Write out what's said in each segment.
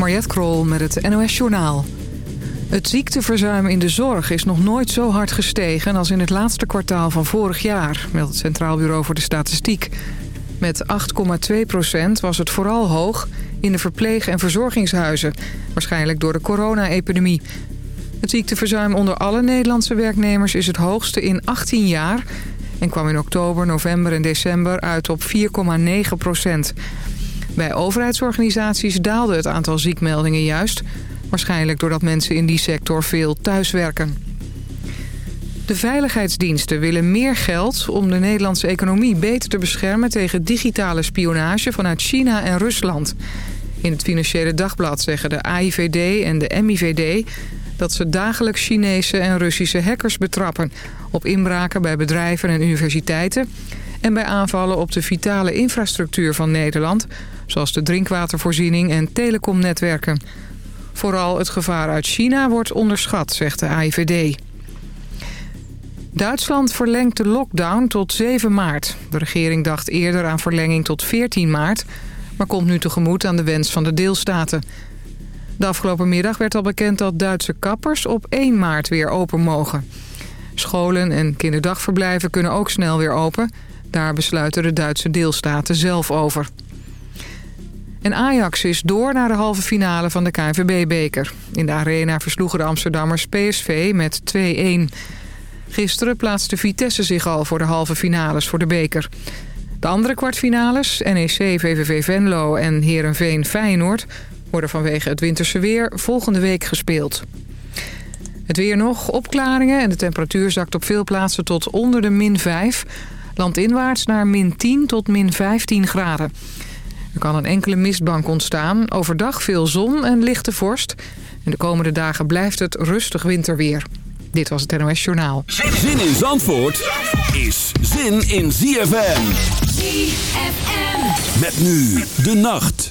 Mariette Krol met het NOS Journaal. Het ziekteverzuim in de zorg is nog nooit zo hard gestegen... als in het laatste kwartaal van vorig jaar, meldt het Centraal Bureau voor de Statistiek. Met 8,2 procent was het vooral hoog in de verpleeg- en verzorgingshuizen. Waarschijnlijk door de corona-epidemie. Het ziekteverzuim onder alle Nederlandse werknemers is het hoogste in 18 jaar... en kwam in oktober, november en december uit op 4,9 procent. Bij overheidsorganisaties daalde het aantal ziekmeldingen juist... waarschijnlijk doordat mensen in die sector veel thuiswerken. De veiligheidsdiensten willen meer geld om de Nederlandse economie beter te beschermen... tegen digitale spionage vanuit China en Rusland. In het Financiële Dagblad zeggen de AIVD en de MIVD dat ze dagelijks Chinese en Russische hackers betrappen... op inbraken bij bedrijven en universiteiten... en bij aanvallen op de vitale infrastructuur van Nederland... zoals de drinkwatervoorziening en telecomnetwerken. Vooral het gevaar uit China wordt onderschat, zegt de AIVD. Duitsland verlengt de lockdown tot 7 maart. De regering dacht eerder aan verlenging tot 14 maart... maar komt nu tegemoet aan de wens van de deelstaten... De afgelopen middag werd al bekend dat Duitse kappers op 1 maart weer open mogen. Scholen en kinderdagverblijven kunnen ook snel weer open. Daar besluiten de Duitse deelstaten zelf over. En Ajax is door naar de halve finale van de KNVB-beker. In de arena versloegen de Amsterdammers PSV met 2-1. Gisteren plaatste Vitesse zich al voor de halve finales voor de beker. De andere kwartfinales, NEC, VVV Venlo en Herenveen Feyenoord worden vanwege het winterse weer volgende week gespeeld. Het weer nog, opklaringen en de temperatuur zakt op veel plaatsen tot onder de min 5. Landinwaarts naar min 10 tot min 15 graden. Er kan een enkele mistbank ontstaan, overdag veel zon en lichte vorst. En de komende dagen blijft het rustig winterweer. Dit was het NOS Journaal. Zin in Zandvoort is zin in ZFM. ZFM. Met nu de nacht.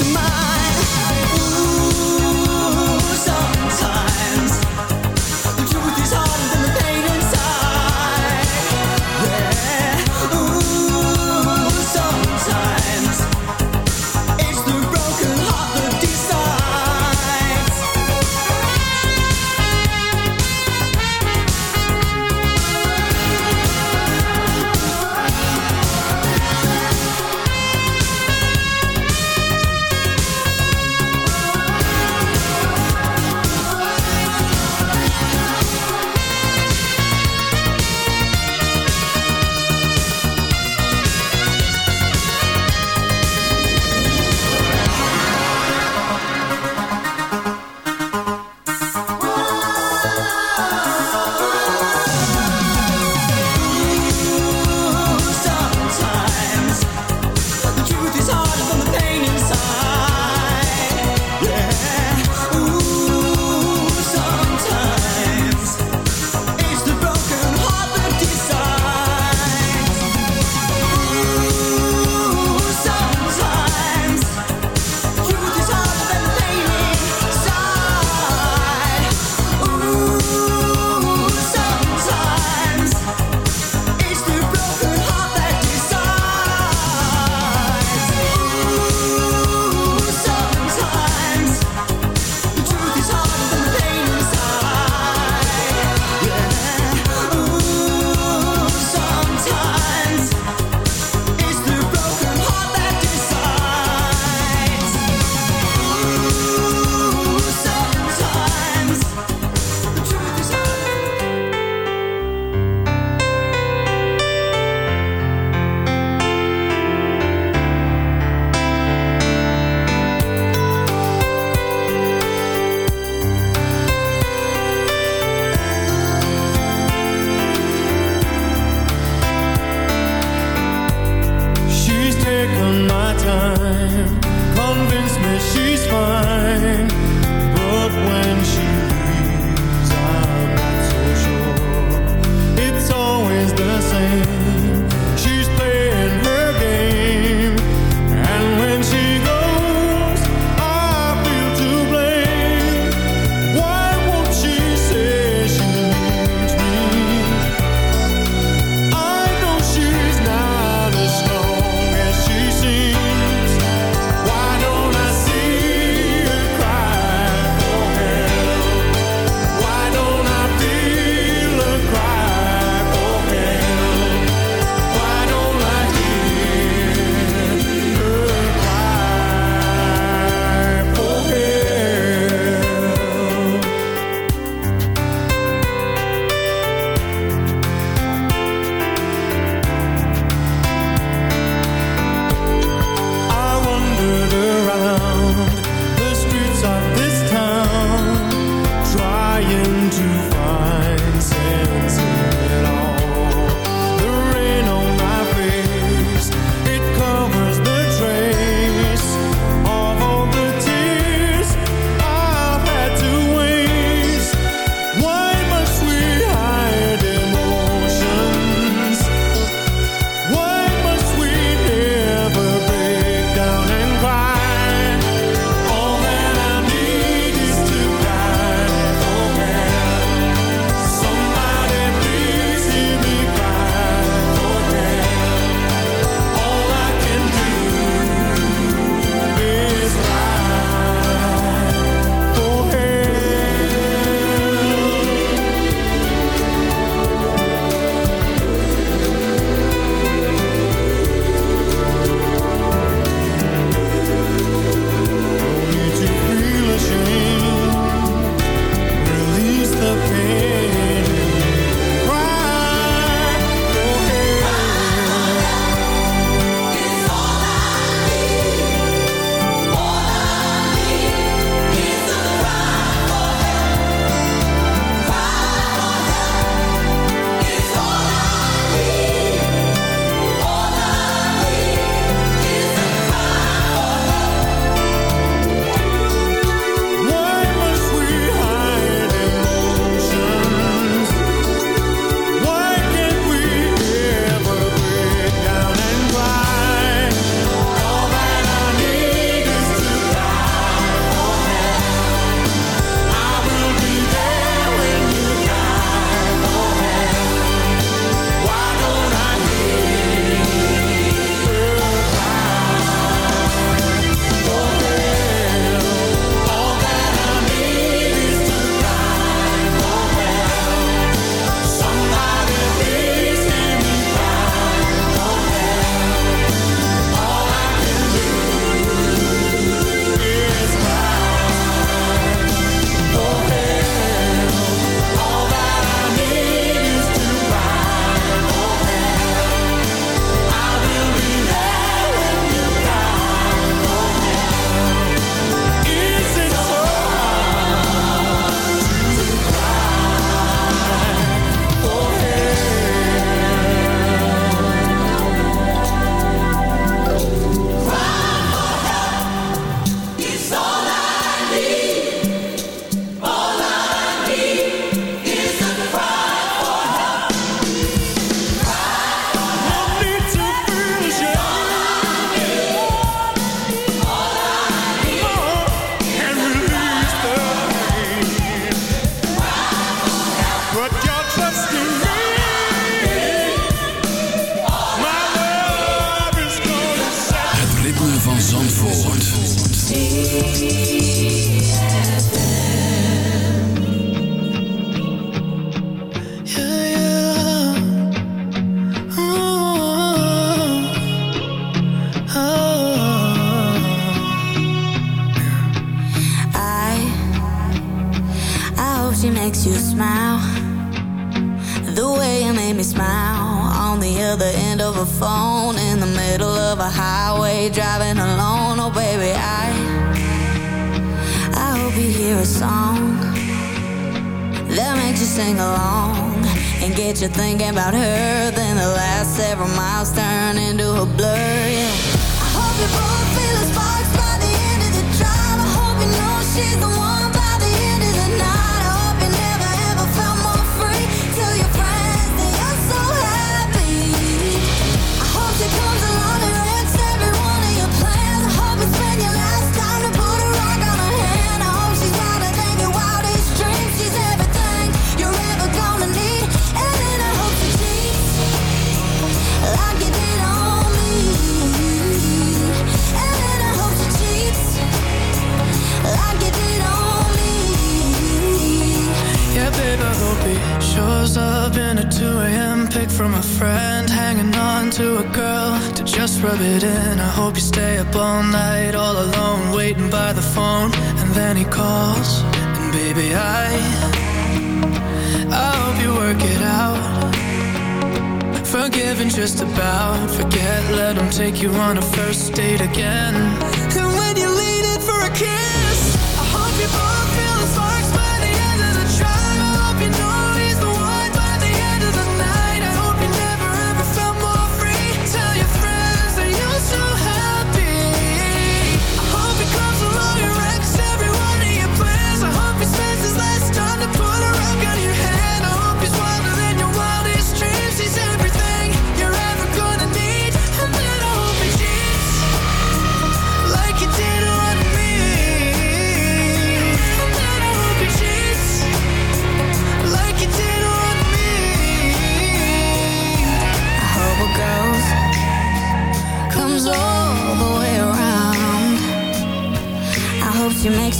just about forget. Let him take you on a first date again.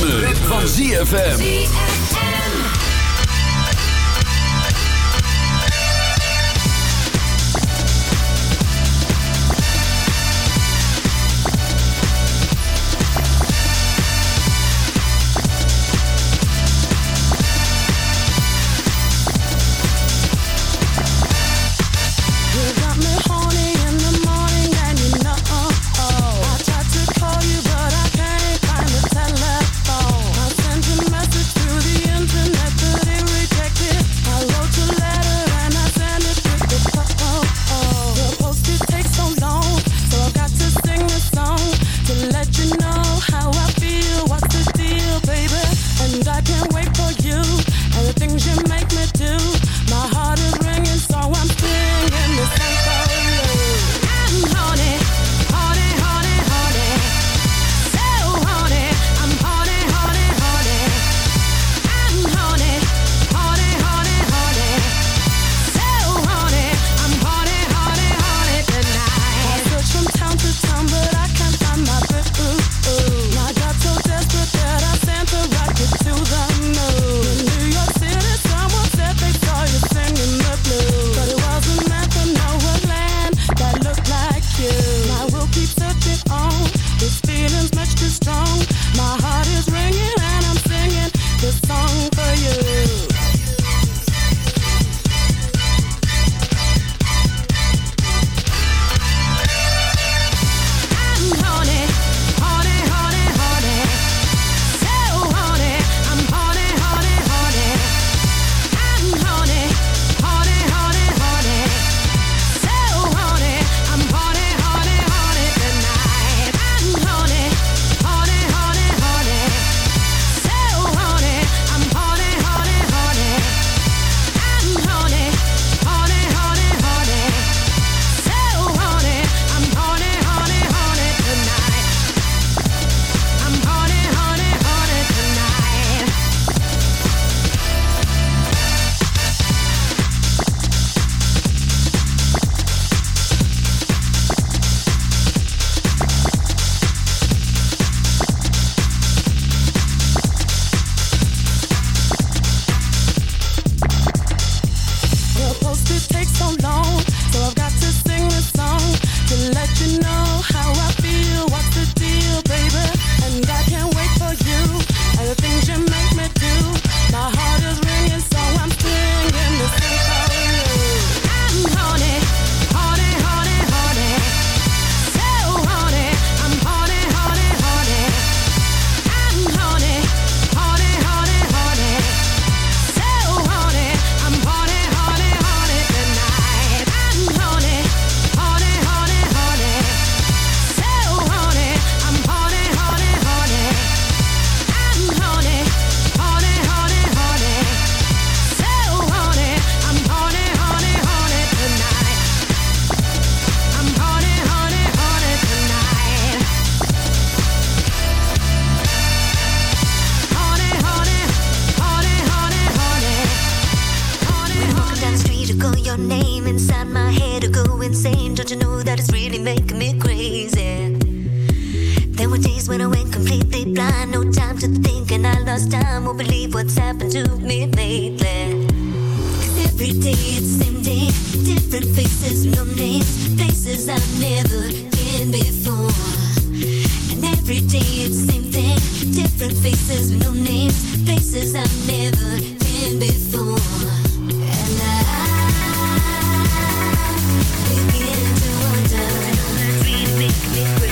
ritme, van ZFM. much time won't believe what's happened to me lately. Every day it's same day, different faces, no names, places I've never been before. And every day it's same thing, different faces, no names, places I've never been before. And I begin to wonder, dreams make me crazy.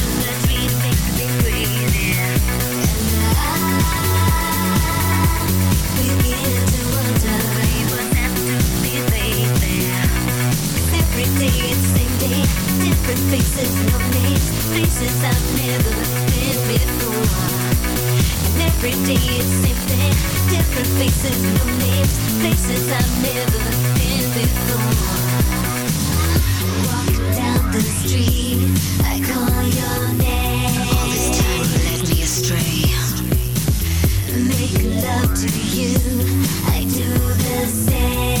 the faces of names, faces I've never been before. And every day it's same different faces, no names, places I've never been before. Walking down the street, I call your name. All this time you led me astray. Make love to you, I do the same.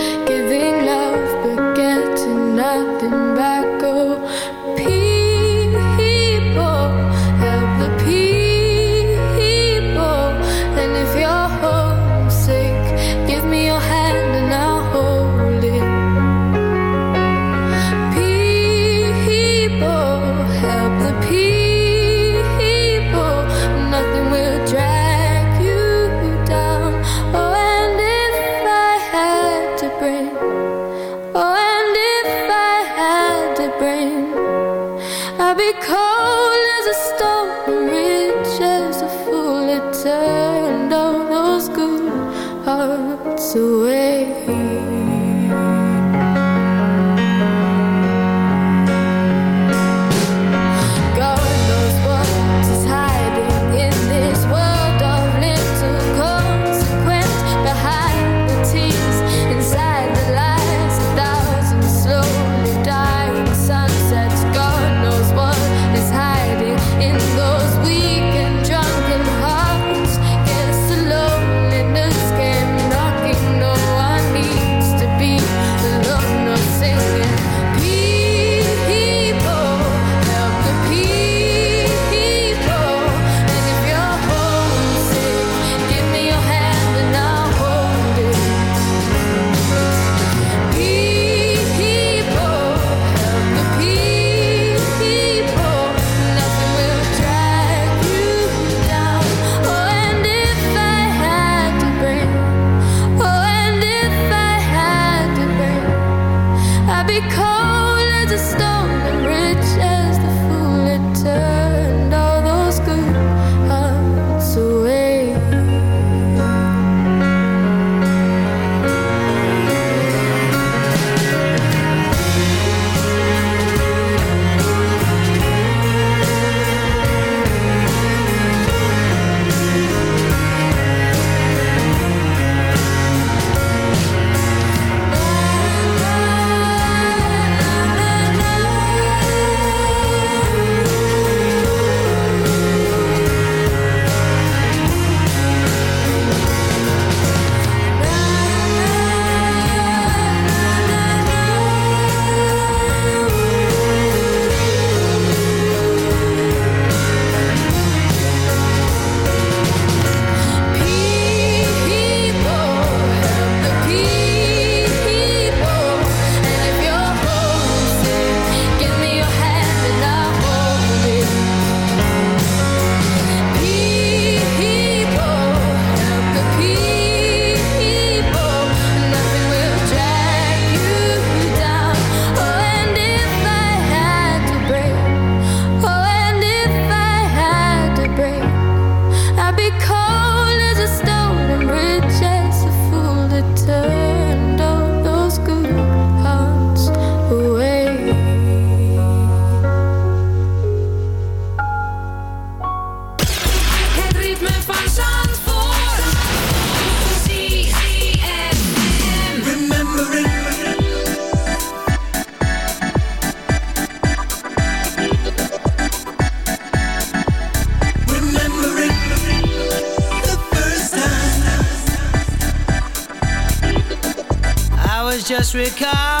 disregard